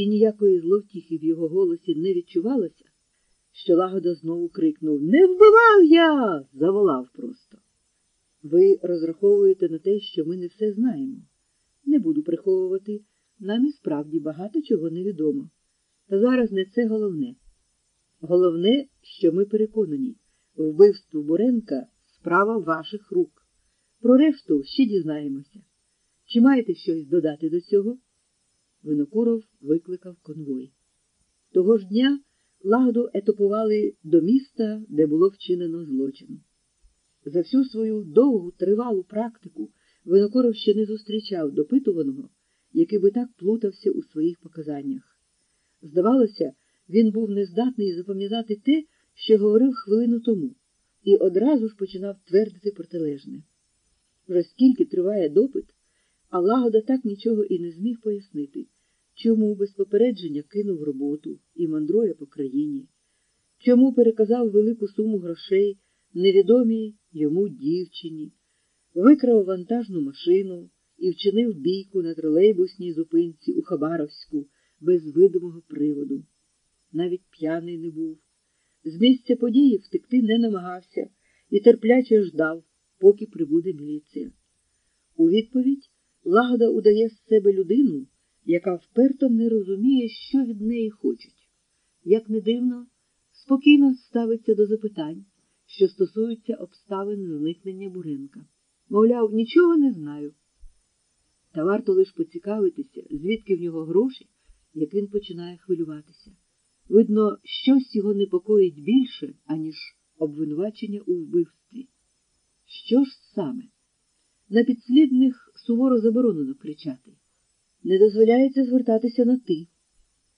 і ніякої зловтіхи в його голосі не відчувалося, що лагода знову крикнув Не вбивав я. заволав просто. Ви розраховуєте на те, що ми не все знаємо. Не буду приховувати, нам і справді багато чого невідомо. Та зараз не це головне. Головне, що ми переконані, вбивство Буренка справа ваших рук. Про решту ще дізнаємося. Чи маєте щось додати до цього? Винокуров викликав конвой. Того ж дня лагоду етопували до міста, де було вчинено злочин. За всю свою довгу тривалу практику Винокуров ще не зустрічав допитуваного, який би так плутався у своїх показаннях. Здавалося, він був нездатний запам'ятати те, що говорив хвилину тому, і одразу ж починав твердити протилежне. Вже скільки триває допит, а лагода так нічого і не зміг пояснити, чому без попередження кинув роботу і мандрує по країні, чому переказав велику суму грошей невідомій йому дівчині, викрав вантажну машину і вчинив бійку на тролейбусній зупинці у Хабаровську без видимого приводу. Навіть п'яний не був. З місця події втекти не намагався і терпляче ждав, поки прибуде міліція. У відповідь Лагода удає з себе людину, яка вперто не розуміє, що від неї хочуть. Як не дивно, спокійно ставиться до запитань, що стосуються обставин зникнення Буренка. Мовляв, нічого не знаю. Та варто лише поцікавитися, звідки в нього гроші, як він починає хвилюватися. Видно, щось його непокоїть більше, аніж обвинувачення у вбивстві. Що ж саме? На підслідних суворо заборонено кричати. Не дозволяється звертатися на ти.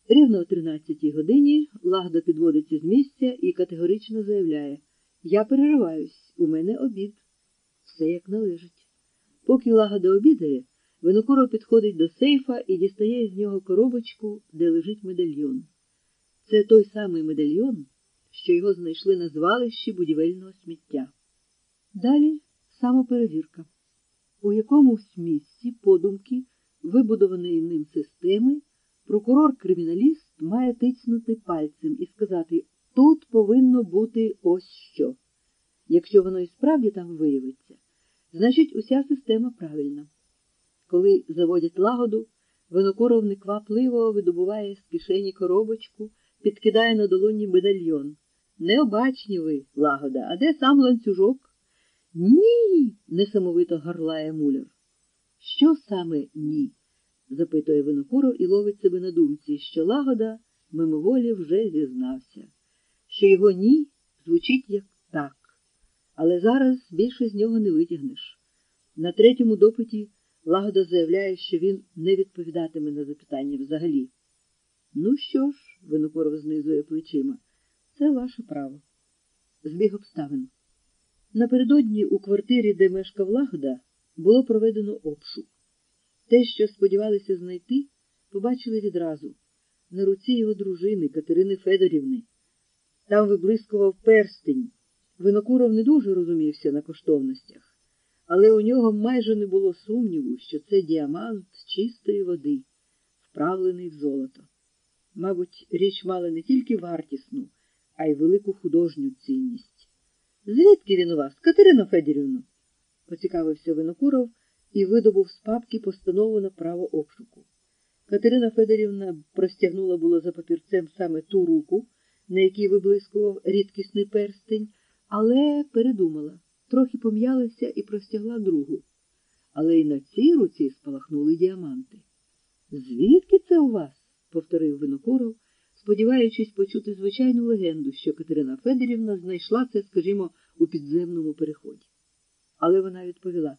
Рівно о 13 годині Лагда підводиться з місця і категорично заявляє Я перериваюсь, у мене обід. Все як належить. Поки Лагода обідає, Винокуров підходить до сейфа і дістає з нього коробочку, де лежить медальйон. Це той самий медальйон, що його знайшли на звалищі будівельного сміття. Далі самоперевірка, у якомусь місці подумки, вибудованої ним системи, прокурор-криміналіст має тицнути пальцем і сказати тут повинно бути ось що. Якщо воно і справді там виявиться, значить уся система правильна. Коли заводять лагоду, винокуров неквапливо видобуває з кишені коробочку, підкидає на долоні медальйон. Необачні ви, лагода, а де сам ланцюжок? Ні. несамовито гарлає муляр. Що саме ні? запитує винокуров і ловить себе на думці, що лагода мимоволі вже зізнався, що його ні звучить як так. Але зараз більше з нього не витягнеш. На третьому допиті Лагода заявляє, що він не відповідатиме на запитання взагалі. Ну що ж, Винокуров знизує плечима, це ваше право. Збіг обставин. Напередодні у квартирі, де мешкав Лагода, було проведено обшук. Те, що сподівалися знайти, побачили відразу на руці його дружини Катерини Федорівни. Там виблискував перстень. Винокуров не дуже розумівся на коштовностях але у нього майже не було сумніву, що це діамант чистої води, вправлений в золото. Мабуть, річ мала не тільки вартісну, а й велику художню цінність. Звідки він у вас, Катерина Федорівна? поцікавився Винокуров і видобув з папки постанову на право обшуку. Катерина Федорівна простягнула було за папірцем саме ту руку, на якій виблискував рідкісний перстень, але передумала трохи пом'ялася і простягла другу. Але й на цій руці спалахнули діаманти. Звідки це у вас? повторив Винокуров, сподіваючись почути звичайну легенду, що Катерина Федорівна знайшла це, скажімо, у підземному переході. Але вона відповіла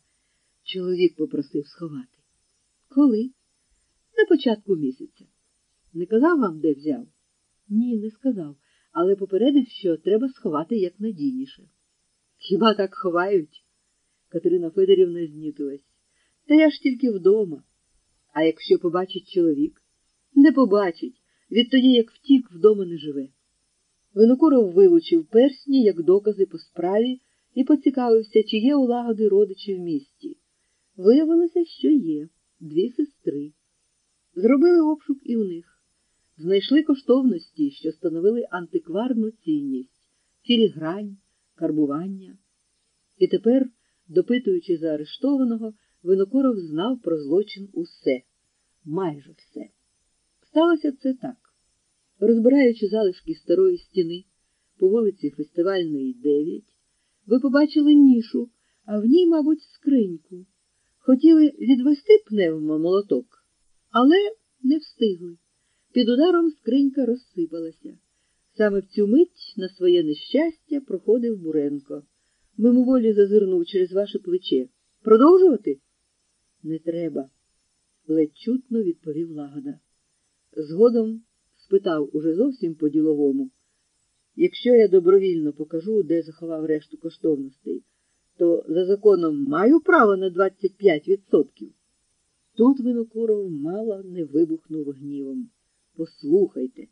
чоловік попросив сховати. Коли? На початку місяця. Не казав вам, де взяв? Ні, не сказав, але попередив, що треба сховати якнадійніше. Хіба так ховають? Катерина Федорівна знітилась. Та я ж тільки вдома. А якщо побачить чоловік? Не побачить, відтоді, як втік, вдома не живе. Винокуров вилучив персні як докази по справі і поцікавився, чи є у лагоди родичі в місті. Виявилося, що є дві сестри. Зробили обшук і у них. знайшли коштовності, що становили антикварну цінність, філігрань, карбування. І тепер, допитуючи заарештованого, Винокуров знав про злочин усе, майже все. Сталося це так. Розбираючи залишки старої стіни по вулиці Фестивальної, 9, ви побачили нішу, а в ній, мабуть, скриньку. Хотіли відвести пневмомолоток, але не встигли. Під ударом скринька розсипалася. Саме в цю мить на своє нещастя проходив Буренко. Мимоволі зазирнув через ваше плече. Продовжувати? Не треба, ледь чутно відповів лагода. Згодом спитав уже зовсім по-діловому. Якщо я добровільно покажу, де заховав решту коштовностей, то за законом маю право на 25%. Тут Винокуров мало не вибухнув гнівом. Послухайте,